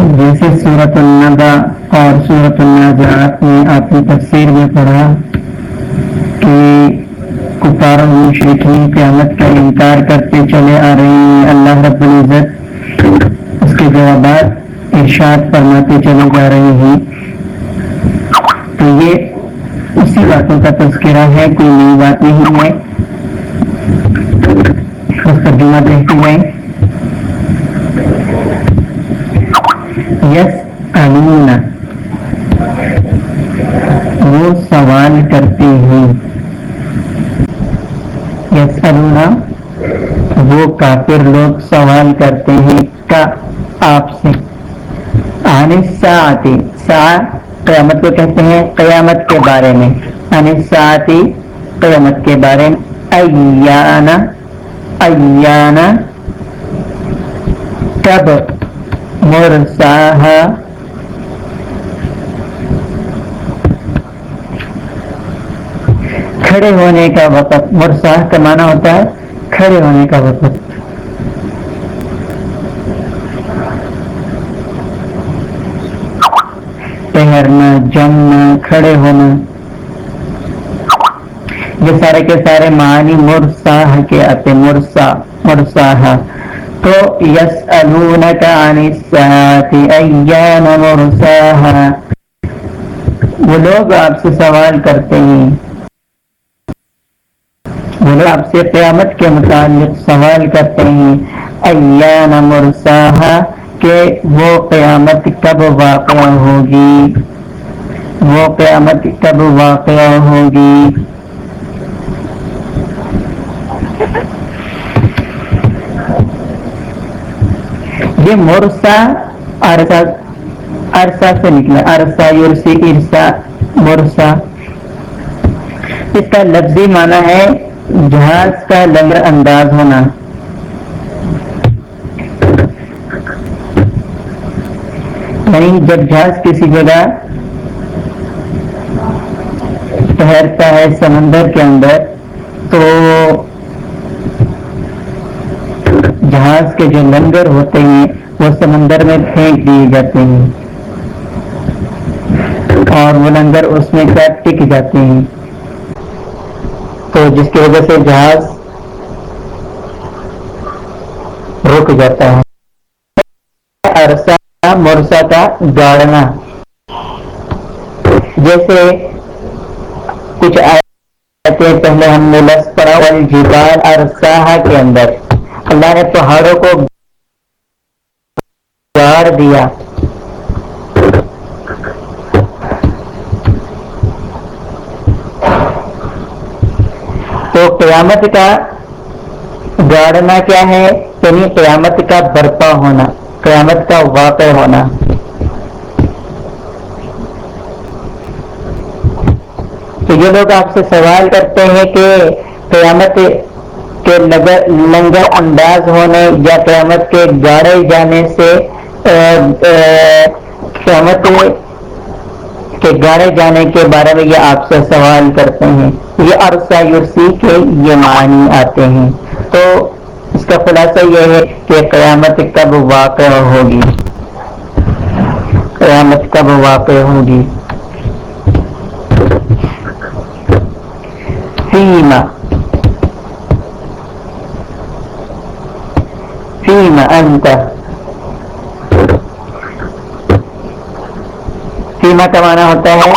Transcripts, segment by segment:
جیسے صورت النبا اور صورت النازعات میں آپ نے تفسیر میں پڑھا کہ کفار مشرقین قیامت کا انکار کرتے چلے آ رہے ہیں، اللہ رب العزت اس کے جوابات ارشاد فرماتے چلے جا رہے ہیں۔ تو یہ اسی باتوں کا تذکرہ ہے، کوئی نئی بات نہیں ہے۔ اس کا جمع دیکھتے گئے یس وہ سوال کرتے ہیں یس وہ کافر لوگ سوال کرتے ہیں کا آپ سے۔ آنے ساعتی سا قیامت کو کہتے ہیں، قیامت کے بارے میں۔ آنے ساعتی قیامت کے بارے میں۔ ایانا ایانا کب مرساہا کھڑے ہونے کا وقت مرساہ کا معنی ہوتا ہے کھڑے ہونے کا وقت۔ ٹہرنا، جمنا، کھڑے ہونا۔ یہ سارے کے سارے معنی مرساہ کے آتے مرسا مرساہ تو یس کا ایان مرساہ وہ لوگ آپ سے سوال کرتے ہیں۔ وہ لوگ آپ سے قیامت کے متعلق سوال کرتے ہیں۔ ایان مرساہ کہ وہ قیامت کب واقع ہوگی؟ وہ قیامت کب واقع ہوگی؟ یہ مرسا عرصہ عرصہ سے نکلا عرصہ یورسی ارسا مرسا اس کا لفظی معنی ہے جہاز کا لنگر انداز ہونا یعنی جب جہاز کسی جگہ ٹہرتا ہے سمندر کے اندر، تو جہاز کے جو لنگر ہوتے ہیں وہ سمندر میں پھینک دیے جاتے ہیں اور وہ لنگر اس میں کیا ٹک جاتے ہیں۔ تو جس کی وجہ سے جہاز رک جاتا ہے۔ عرصہ مرسا کا گاڑنا۔ جیسے کچھ آئے پہلے ہم نے لس پڑا جبال ارساہ کے اندر۔ اللہ نے پہاڑوں کو گاڑ دیا۔ تو قیامت کا گاڑنا کیا ہے؟ یعنی قیامت کا برپا ہونا، قیامت کا واقع ہونا۔ تو یہ لوگ آپ سے سوال کرتے ہیں کہ قیامت کے لنگر انداز ہونے یا قیامت کے گاڑے جانے سے قیامت کے گاڑے جانے کے بارے میں یہ آپ سے سوال کرتے ہیں۔ یہ عرصہ یورسی کے یہ معنی آتے ہیں۔ تو اس کا خلاصہ یہ ہے کہ قیامت کب واقع ہوگی۔ قیامت کب واقع ہوگی۔ فیما۔ فیما انت۔ فیما کا معنی ہوتا ہے؟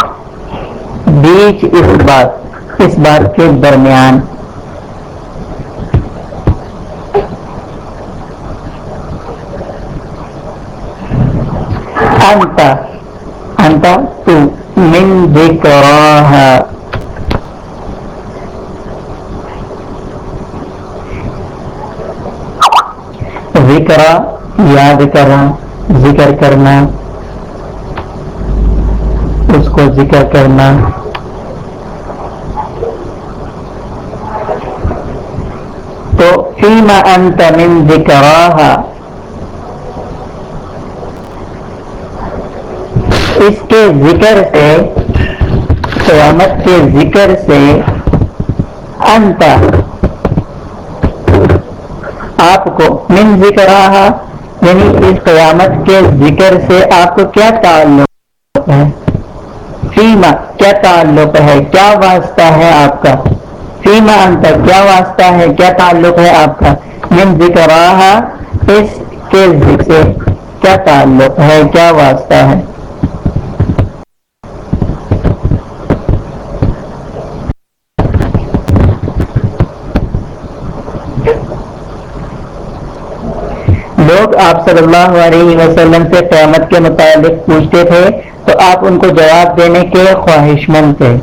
بیچ اس بات اس بات کے درمیان۔ انت انت تو من ذکراها ذکر، یاد کرنا، ذکر کرنا۔ اس کو ذکر کرنا۔ تو فیما انت من ذکراها اس کے ذکر سے، قیامت کے ذکر سے انت، آپ کو من ذکر یعنی اس قیامت کے ذکر سے آپ کو کیا تعلق ہے؟ فیما، کیا تعلق ہے؟ کیا واسطہ ہے آپ کا؟ فیما انتر کیا واسطہ ہے؟ کیا تعلق ہے آپ کا؟ من ذکر اس کے ذکر سے کیا تعلق ہے؟ کیا واسطہ ہے؟ لوگ آپ صلی اللہ علیہ وسلم سے قیامت کے متعلق پوچھتے تھے تو آپ ان کو جواب دینے کے خواہش مند تھے۔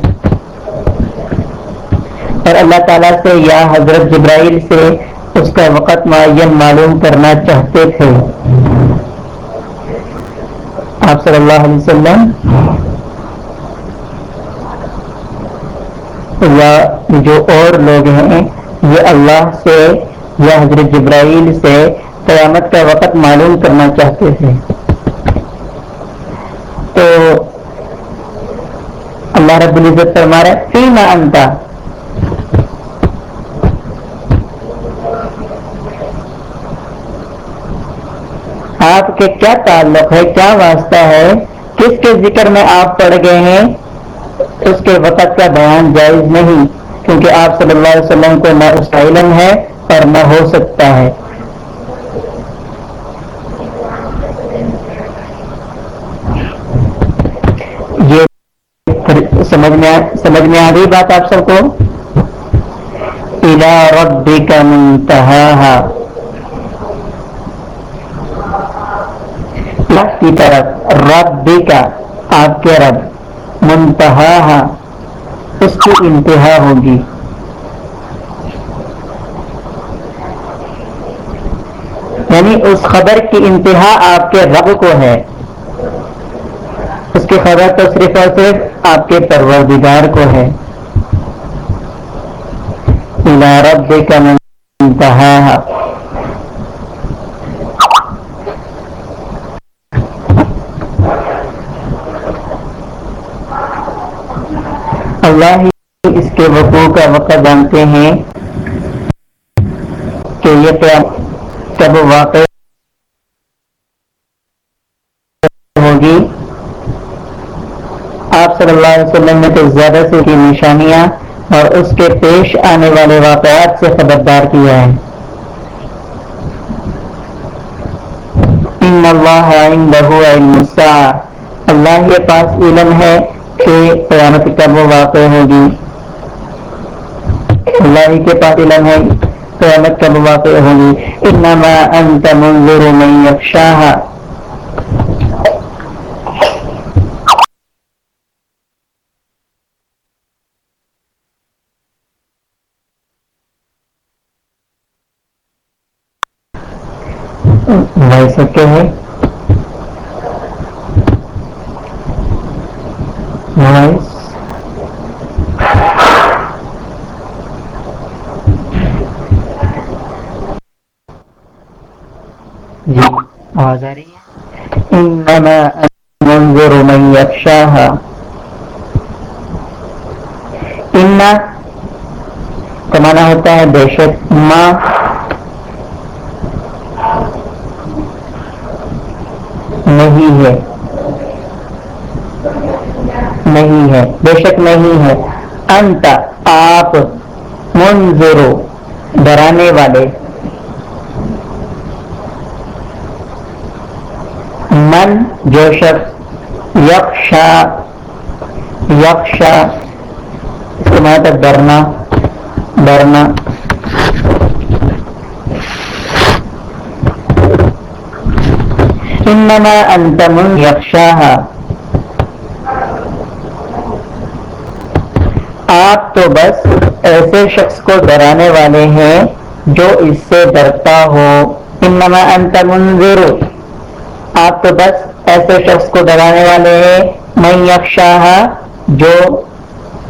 اور اللہ تعالیٰ سے یا حضرت جبرائیل سے اس کا وقت معین معلوم کرنا چاہتے تھے۔ آپ صلی اللہ علیہ وسلم یا جو اور لوگ ہیں، یہ اللہ سے یا حضرت جبرائیل سے قیامت کا وقت معلوم کرنا چاہتے تھے تو اللہ رب العزت فرما رہا ہے فیما انتا آپ کے کیا تعلق ہے؟ کیا واسطہ ہے؟ کس کے ذکر میں آپ پڑھ گئے ہیں؟ اس کے وقت کا بیان جائز نہیں، کیونکہ آپ صلی اللہ علیہ وسلم کو نہ اس کا علم ہے اور نہ ہو سکتا ہے۔ سمجھ میں سمجھ میں آ گئی بات آپ سب کو؟ الا ربی کا منتہا کی طرف ربی کا آپ کے رب منتہا اس کی انتہا ہوگی۔ یعنی اس خبر کی انتہا آپ کے رب کو ہے۔ اس کی خبر تو صرف اور صرف آپ کے پروردگار کو ہے۔ رب کا منتہا۔ اللہ ہی اس کے وقوع کا وقت جانتے ہیں کہ یہ کب واقع ہوگی آپ صلی اللہ علیہ وسلم نے تو زیادہ سے کی نشانیاں اور اس کے پیش آنے والے واقعات سے خبردار کیا ہے۔ ان اللہ علم اللہ کے پاس علم ہے کہ قیامت کب وہ واقع ہوگی۔ اللہ کے پاس علم ہے قیامت کب واقع ہوگی۔ انما انت منظر من یخشاها۔ یخشاہا سکتے ہیں۔ جی۔ آواز آ رہی ہے؟ انما منظر من یخشاها۔ ان کا معنی ہوتا ہے بے شک ماں۔ نہیں ہے۔ نہیں ہے۔ بے شک نہیں ہے۔ انت، آپ منظرو ڈرانے والے۔ من، جو شخص یکشا یکشا، اس کے مطلب ڈرنا ڈرنا۔ انما انت من یخشاہا آپ تو بس ایسے شخص کو ڈرانے والے ہیں جو اس سے ڈرتا ہو. انما انت منذر. آپ تو بس ایسے شخص کو ڈرانے والے ہیں من یخشاہا جو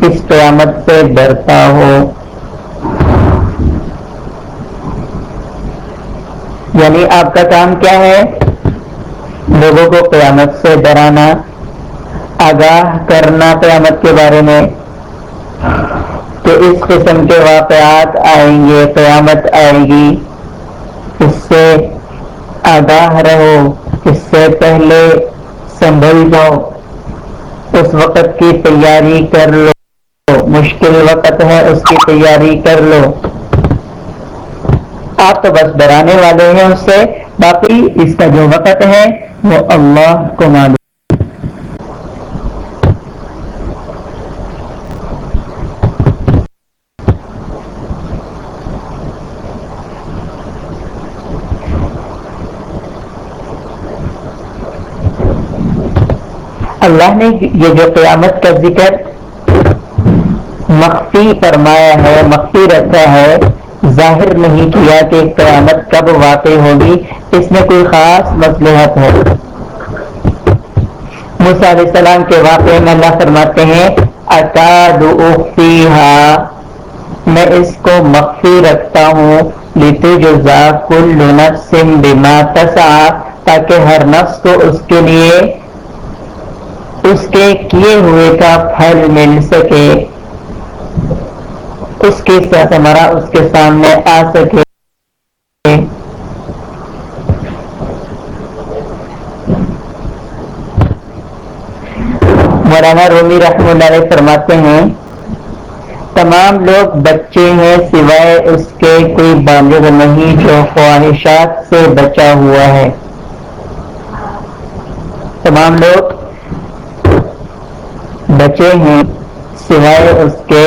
اس قیامت سے ڈرتا ہو. یعنی آپ کا کام کیا ہے؟ لوگوں کو قیامت سے ڈرانا، آگاہ کرنا قیامت کے بارے میں کہ اس قسم کے واقعات آئیں گے، قیامت آئے گی، اس سے آگاہ رہو، اس سے پہلے سنبھل جاؤ، اس وقت کی تیاری کر لو، مشکل وقت ہے، اس کی تیاری کر لو۔ آپ تو بس ڈرانے والے ہیں اس سے، باقی اس کا جو وقت ہے وہ اللہ کو معلوم اللہ نے یہ جو قیامت کا ذکر مخفی فرمایا ہے، مخفی رکھا ہے ظاہر نہیں کیا کہ قیامت کب واقع ہوگی، اس میں کوئی خاص مصلحت ہے۔ علیہ السلام کے واقعے میں اللہ فرماتے ہیں اکاد میں اس کو مخفی رکھتا ہوں لیتے جو کل نفس بما تسا تاکہ ہر نفس کو اس کے لیے، اس کے کیے ہوئے کا پھل مل سکے۔ اس کی ثمرا اس کے سامنے آ سکے۔ مولانا رومی رحم اللہ علیہ فرماتے ہیں، تمام لوگ بچے ہیں سوائے اس کے کوئی بالغ نہیں جو خواہشات سے بچا ہوا ہے۔ تمام لوگ بچے ہیں سوائے اس کے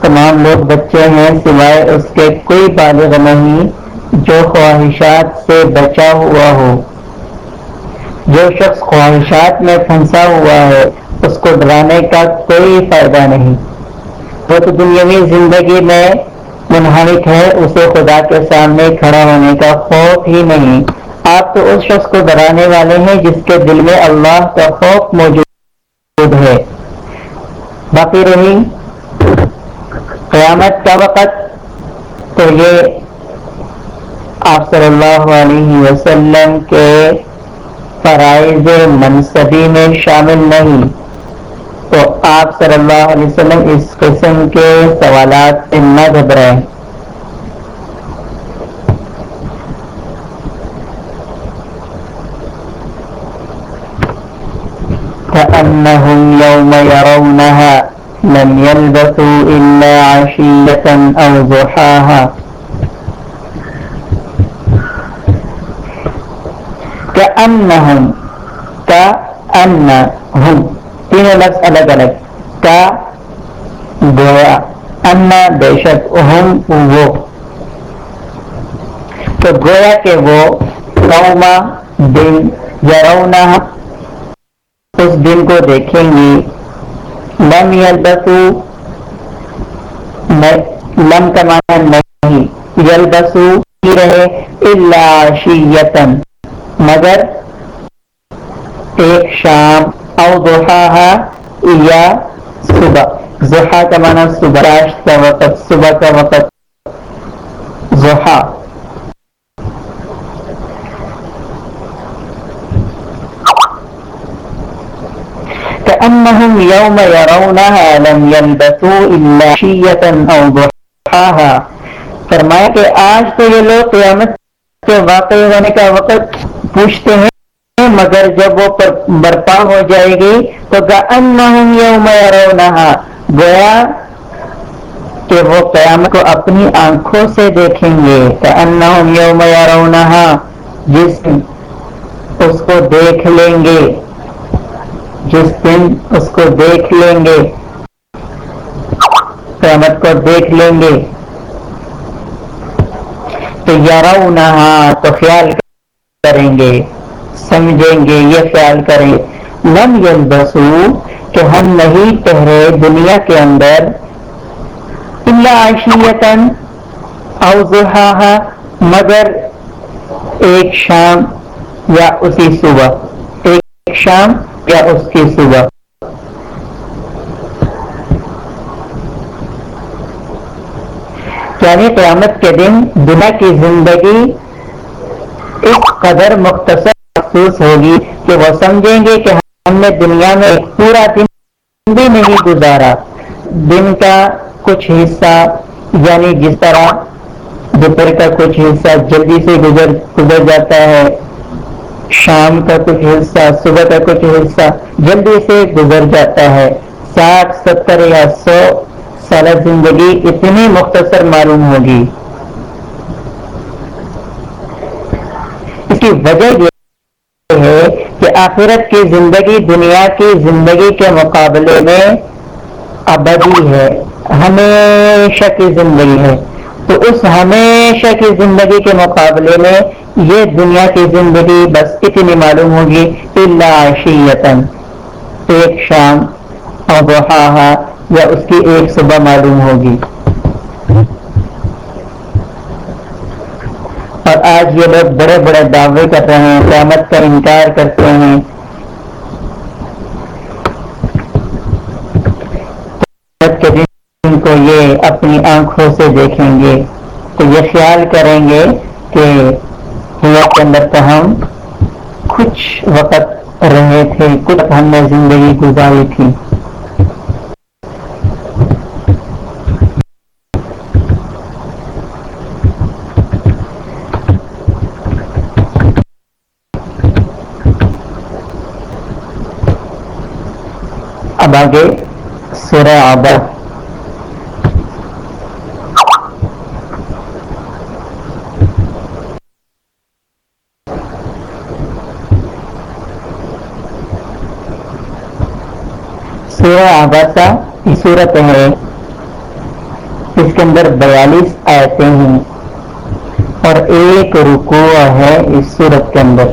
تمام لوگ بچے ہیں سوائے اس کے کوئی بالغ نہیں جو خواہشات سے بچا ہوا ہو۔ جو شخص خواہشات میں پھنسا ہوا ہے، اس کو ڈرانے کا کوئی فائدہ نہیں۔ وہ تو دنیاوی زندگی میں منہمک ہے، اسے خدا کے سامنے کھڑا ہونے کا خوف ہی نہیں۔ آپ تو اس شخص کو ڈرانے والے ہیں جس کے دل میں اللہ کا خوف موجود ہے۔ باقی رہی قیامت کا وقت تو یہ آپ صلی اللہ علیہ وسلم کے فرائض منصبی میں شامل نہیں۔ تو آپ صلی اللہ علیہ وسلم اس قسم کے سوالات سے نہ گھبرائیں۔ كأنهم يوم يرونها لم يلبثوا إلا عشية أو ضحاها. كأنهم كأنهم. تینوں لفظ الگ الگ کا گویا انا بے شک اہم وہ تو گویا کہ وہ قوما دن یرونا اس دن کو دیکھیں گے. لم یلبسو لم کا معنی نہیں یلبسو کی رہے اللہ شیتن مگر ایک شام او دوحا یا صبح۔ زحا کا معنی صبح راشت کا وقت صبح کا وقت زحا كأنهم يوم يرونها لم يلبثوا إلا شية أو ضحاها۔ فرمایا کہ آج تو یہ لوگ قیامت کے واقع ہونے کا وقت پوچھتے ہیں، مگر جب وہ برپا ہو جائے گی تو كأنهم يوم يرونها۔ گویا کہ وہ قیامت کو اپنی آنکھوں سے دیکھیں گے۔ كأنهم يوم يرونها۔ جس اس کو دیکھ لیں گے۔ جس دن اس کو دیکھ لیں گے، قیامت کو دیکھ لیں گے۔ تو یار ہاں، تو خیال کریں گے، سمجھیں گے، یہ خیال کریں۔ لم یلبسو کہ ہم نہیں ٹہرے دنیا کے اندر۔ عشیتن او مگر ایک شام یا اسی صبح۔ ایک شام یا اس کی صبح یعنی قیامت کے دن دنیا کی زندگی اس قدر مختصر محسوس ہوگی کہ وہ سمجھیں گے کہ ہم نے دنیا میں ایک پورا دن بھی نہیں گزارا۔ دن کا کچھ حصہ یعنی جس طرح دوپہر کا کچھ حصہ جلدی سے گزر گزر جاتا ہے شام کا کچھ حصہ، صبح کا کچھ حصہ جلدی سے گزر جاتا ہے۔ ساٹھ، ستر یا سو سالہ زندگی اتنی مختصر معلوم ہوگی۔ اس کی وجہ یہ ہے کہ آخرت کی زندگی دنیا کی زندگی کے مقابلے میں ابدی ہے، ہمیشہ کی زندگی ہے۔ تو اس ہمیشہ کی زندگی کے مقابلے میں یہ دنیا کی زندگی بس اتنی معلوم ہوگی اللہ ایک شام اور یا اس کی ایک صبح معلوم ہوگی۔ اور آج یہ لوگ بڑے بڑے دعوے کر رہے ہیں، قیامت کا انکار کرتے ہیں۔ کے دن کو یہ اپنی آنکھوں سے دیکھیں گے، تو یہ خیال کریں گے کہ کے اندر تو ہم کچھ وقت رہے تھے، کچھ ہم نے زندگی گزاری تھی۔ اب آگے سورہ آبا۔ سورہ کی صورت ہے۔ اس کے اندر بیالیس آیتیں ہیں۔ اور ایک رکوع ہے اس صورت کے اندر۔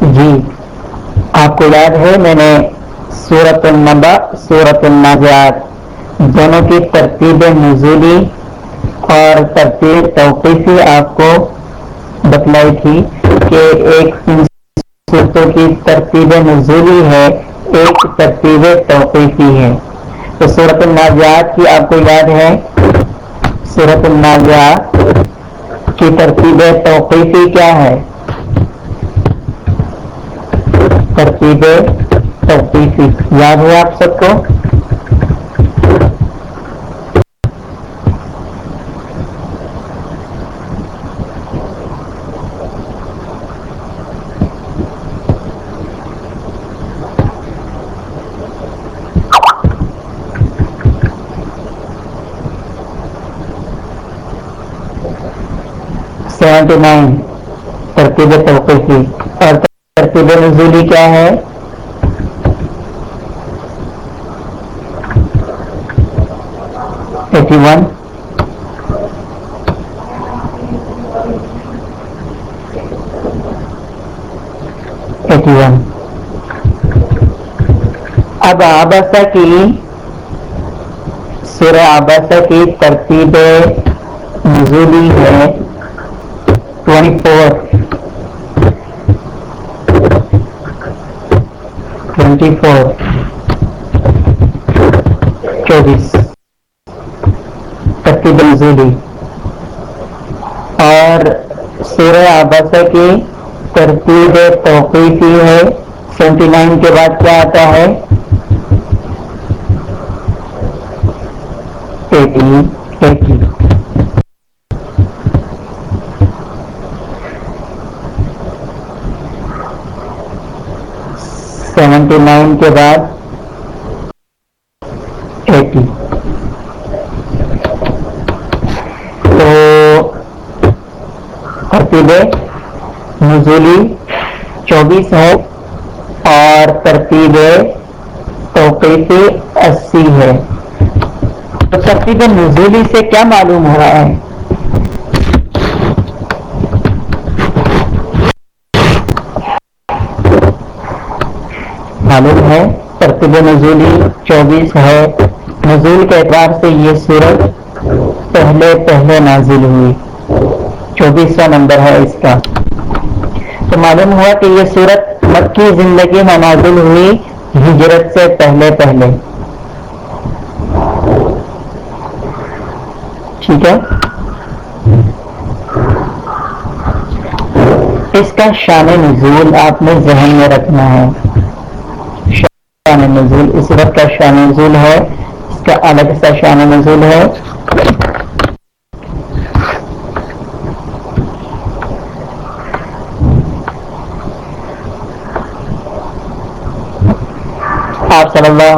جی آپ کو یاد ہے، میں نے سورت النبا سورت النازعات دونوں کی ترتیب نزولی اور ترتیب توقیفی آپ کو بتلائی تھی کہ ایک صورتوں کی ترتیب نزولی ہے، ایک ترتیب توقیفی ہے۔ تو صورت النازعات کی آپ کو یاد ہے؟ صورت النازعات کی ترتیب توقیفی کیا ہے؟ ترتیب توقیفی، یاد ہے آپ سب کو؟ سیونٹی نائن ترتیب توقیفی اور ترتیب نزولی کیا ہے؟ ایٹی ون ایٹی ون اب آباسا کی سورہ آباسا کی ترتیب نزولی ہے۔ 24 24 چوبیس کی ضلعی اور سورہ آباسہ کی ترتیب توقیفی ہے سیونٹی نائن کے بعد کیا آتا ہے 18 سیونٹی نائن کے بعد ایٹی۔ تو ترتیب نزولی چوبیس ہے اور ترتیب توقیفی اسی ہے تو ترتیب نزولی سے کیا معلوم ہو رہا ہے؟ معلوم ہے، ترتیب نزولی چوبیس ہے۔ نزول کے اعتبار سے یہ سورج پہلے پہلے نازل ہوئی۔ چوبیسواں نمبر ہے اس کا۔ تو معلوم ہوا کہ یہ سورت مکی زندگی میں نازل ہوئی ہجرت سے پہلے پہلے۔ ٹھیک ہے۔ اس کا شان نزول آپ نے ذہن میں رکھنا ہے۔ شان نزول، اس وقت کا شان نزول ہے، اس کا الگ سا شان نزول ہے۔ آپ صلی اللہ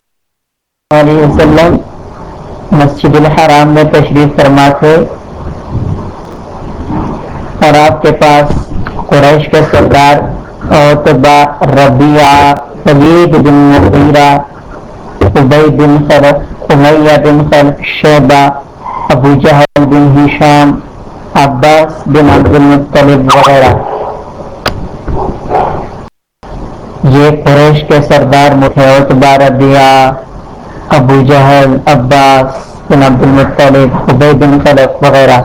علیہ وسلم مسجد الحرام میں تشریف فرما تھے اور آپ کے پاس قریش کے سردار اوتبا ربیع سلید بن مغیرہ عبی بن خلف امیہ بن خلف شعبہ ابو جہل بن ہشام، عباس بن عبد المطلب وغیرہ۔ یہ قریش کے سردار متعتبہ ربیع ابو جہل، عباس بن عبد المطلب عبی بن خلف وغیرہ۔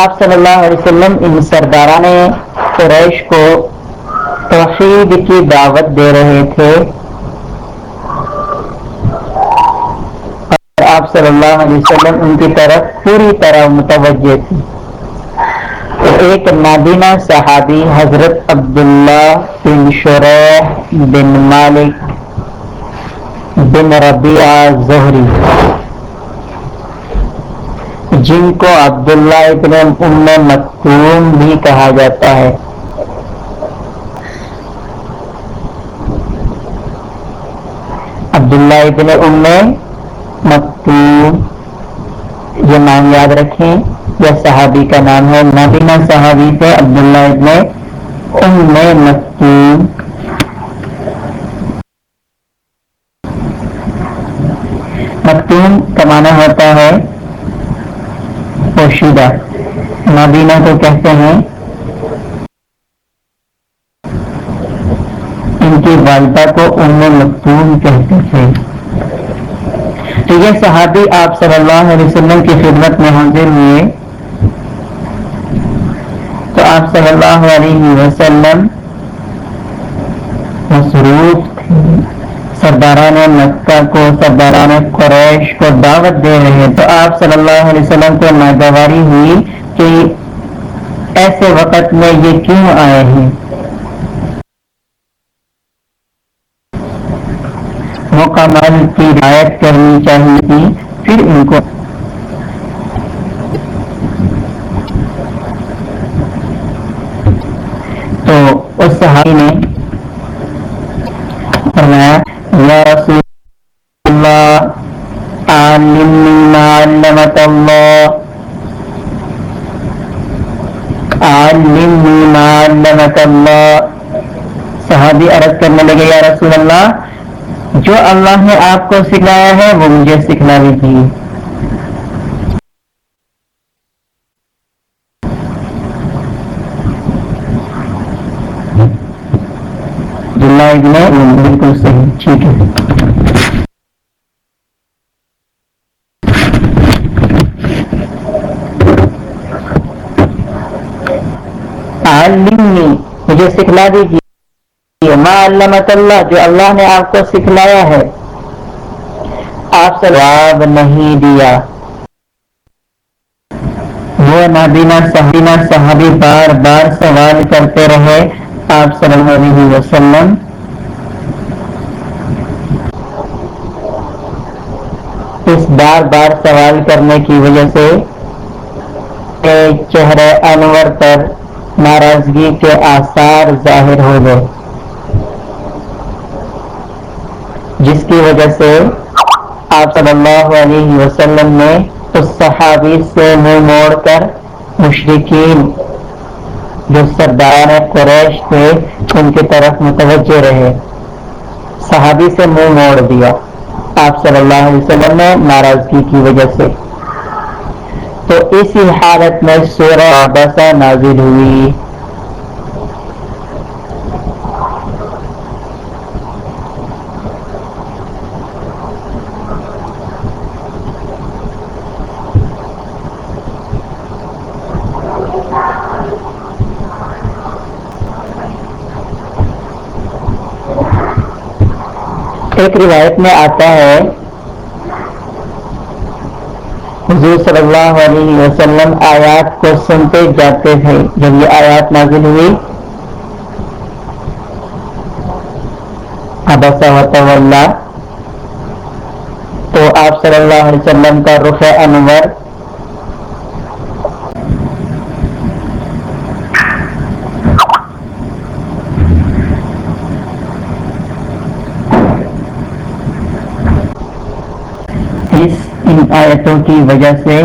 آپ صلی اللہ علیہ وسلم ان سرداران قریش کو توحید کی دعوت دے رہے تھے۔ اور آپ صلی اللہ علیہ وسلم ان کی طرف پوری طرح متوجہ تھی ایک نابینا صحابی حضرت عبداللہ بن شرح بن مالک بن ربیعہ زہری جن کو عبداللہ ابن ام مکتوم بھی کہا جاتا ہے۔ عبداللہ ابن ام مکتوم، یہ نام یاد رکھیں، یہ صحابی کا نام ہے۔ نابینا صحابی سے عبداللہ ابن ام مکتوم۔ مکتوم کا معنی ہوتا ہے پوشیدہ نابینا کو کہتے ہیں ان کی والدہ کو ام مکتوم کہتے تھے۔ تو یہ صحابی آپ صلی اللہ علیہ وسلم کی خدمت میں حاضر ہوئے۔ تو آپ صلی اللہ علیہ وسلم مصروف تھے۔ سرداران مکہ کو، سرداران قریش کو دعوت دے رہے ہیں۔ تو آپ صلی اللہ علیہ وسلم کو ناگواری ہوئی کہ ایسے وقت میں یہ کیوں آئے ہیں؟ مکمل کی رعایت کرنی چاہیے تھی، پھر ان کو تو اس صحابی نے فرمایا اللہ علمنی ما علمت اللہ علمنی ما علمت اللہ صحابی عرض کرنے لگے یا رسول اللہ جو اللہ نے آپ کو سکھلایا ہے وہ مجھے سکھلا دیجیے بالکل صحیح ٹھیک ہے مجھے سکھلا دیجیے۔ ما علمت اللہ، جو اللہ نے آپ کو سکھلایا ہے۔ آپ سے جواب نہیں دیا۔ وہ نابینا صحابینا صحابی بار بار سوال کرتے رہے۔ آپ صلی اللہ علیہ وسلم۔ اس بار بار سوال کرنے کی وجہ سے چہرے انور پر ناراضگی کے آثار ظاہر ہو گئے۔ جس کی وجہ سے آپ صلی اللہ علیہ وسلم نے اس صحابی سے منہ موڑ کر مشرقین جو سردار قریش تھے، ان کی طرف متوجہ رہے۔ صحابی سے منہ موڑ دیا۔ آپ صلی اللہ علیہ وسلم نے ناراضگی کی وجہ سے۔ تو اسی حالت میں سورہ بسا نازل ہوئی۔ ایک روایت میں آتا ہے حضور صلی اللہ علیہ وسلم آیات کو سنتے جاتے تھے جب یہ آیات نازل ہوئی تو آپ صلی اللہ علیہ وسلم کا رخ انور آیتوں کی وجہ سے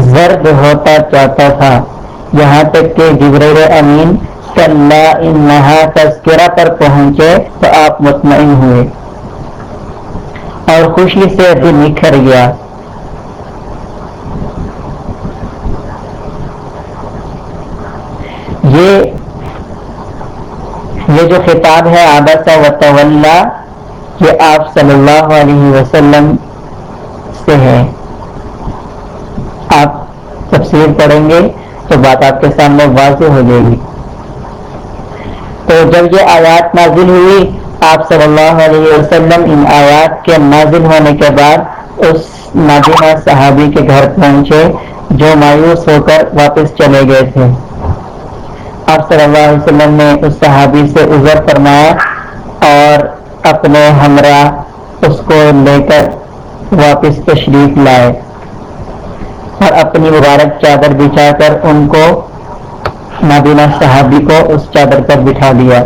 زرد ہوتا چاہتا تھا۔ یہاں تک کہ جبریر امین تذکرہ پر پہنچے تو آپ مطمئن ہوئے۔ اور خوشی سے دل نکھر گیا۔ یہ یہ جو خطاب ہے آبسا و طلّہ یہ آپ صلی اللہ علیہ وسلم سے ہے آپ تفسیر پڑھیں گے تو بات آپ کے سامنے واضح ہو جائے گی۔ تو جب یہ آیات نازل ہوئی، آپ صلی اللہ علیہ وسلم ان آیات کے نازل ہونے کے بعد اس نابینا صحابی کے گھر پہنچے، جو مایوس ہو کر واپس چلے گئے تھے۔ آپ صلی اللہ علیہ وسلم نے اس صحابی سے عذر فرمایا اور اپنے ہمراہ اس کو لے کر واپس تشریف لائے اور اپنی مبارک چادر بچھا کر ان کو نابینا صحابی کو اس چادر پر بٹھا دیا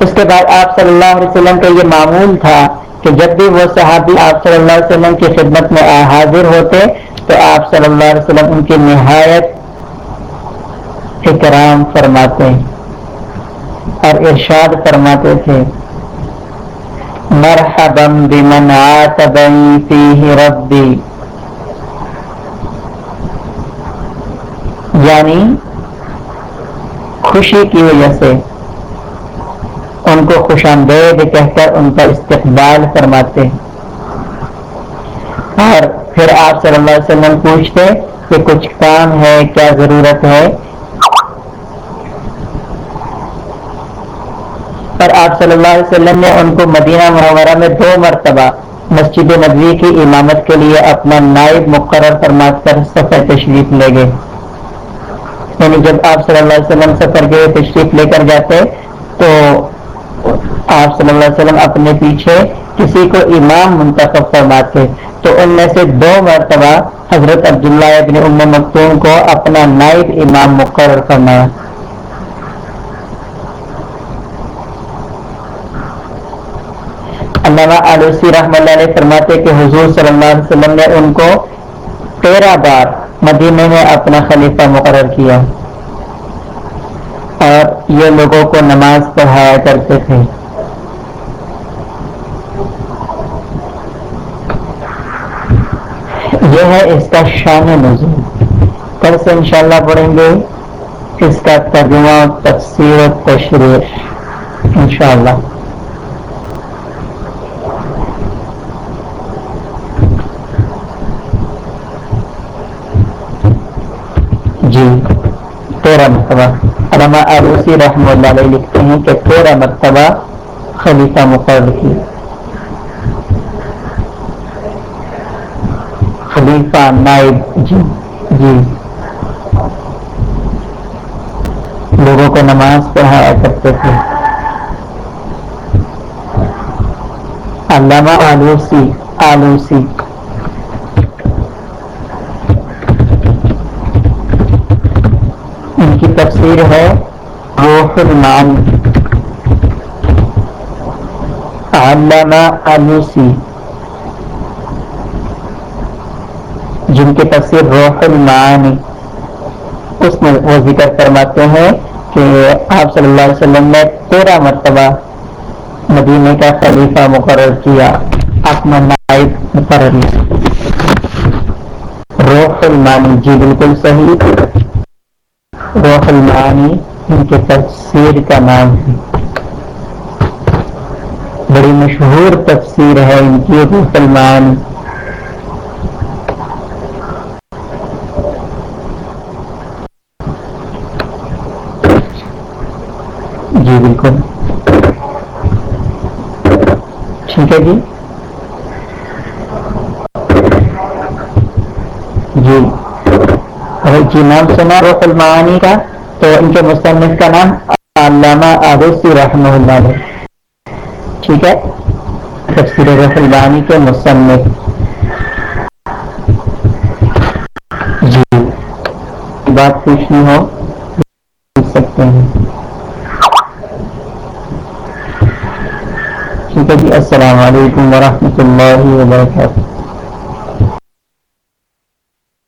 اس کے بعد آپ صلی اللہ علیہ وسلم کا یہ معمول تھا کہ جب بھی وہ صحابی آپ صلی اللہ علیہ وسلم کی خدمت میں حاضر ہوتے تو آپ صلی اللہ علیہ وسلم ان کی نہایت اکرام فرماتے اور ارشاد فرماتے تھے۔ مرحبا بمن عاتبني فيه ربي. یعنی خوشی کی وجہ سے ان کو خوش آمدید کہہ کر ان کا استقبال فرماتے اور پھر آپ صلی اللہ علیہ وسلم پوچھتے کہ کچھ کام ہے، کیا ضرورت ہے؟ پر آپ صلی اللہ علیہ وسلم نے ان کو مدینہ منورہ میں دو مرتبہ مسجد نبوی کی امامت کے لیے اپنا نائب مقرر فرما کر سفر تشریف لے گئے۔ یعنی جب آپ صلی اللہ علیہ وسلم سفر کے تشریف لے کر جاتے تو آپ صلی اللہ علیہ وسلم اپنے پیچھے کسی کو امام منتخب فرماتے۔ تو ان میں سے دو مرتبہ حضرت عبداللہ ابن ام مکتوم کو اپنا نائب امام مقرر فرمایا۔ علامہ آلوسی رحم اللہ علیہ فرماتے کہ حضور صلی اللہ علیہ وسلم نے ان کو تیرہ بار مدینے میں اپنا خلیفہ مقرر کیا۔ اور یہ لوگوں کو نماز پڑھایا کرتے تھے۔ یہ ہے اس کا شان نزول۔ کل سے انشاءاللہ پڑھیں گے۔ اس کا ترجمہ تفسیر و تشریح۔ انشاءاللہ جی تیرہ مرتبہ علامہ آلوسی رحم اللہ علیہ لکھتے ہیں کہ تیرہ مرتبہ خلیفہ مقرر کی۔ خلیفہ نائب جی جی۔ لوگوں کو نماز پڑھایا کرتے تھے۔ علامہ آلوسی آلوسی کی تفسیر ہے روح المعانی علامہ علوسی جن کی تفسیر روح المعانی۔ اس میں وہ ذکر فرماتے ہیں کہ آپ صلی اللہ علیہ وسلم نے تیرہ مرتبہ مدینے کا خلیفہ مقرر کیا، اپنا نائب مقرر۔ روح المعانی جی بالکل صحیح۔ روح المعانی ان کے تفسیر کا نام ہے۔ بڑی مشہور تفسیر ہے ان کی، روح المعانی۔ جی بالکل۔ ٹھیک ہے جی۔ جی جی نام سنا روح المعانی کا، تو ان کے مصنف کا نام علامہ آبسی رحمہ اللہ ہے۔ ٹھیک ہے؟ تفسیر روح المعانی کے مصنف۔ جی بات پوچھنی ہو، پوچھ سکتے ہیں۔ ٹھیک ہے جی السلام علیکم ورحمۃ اللہ وبرکاتہ۔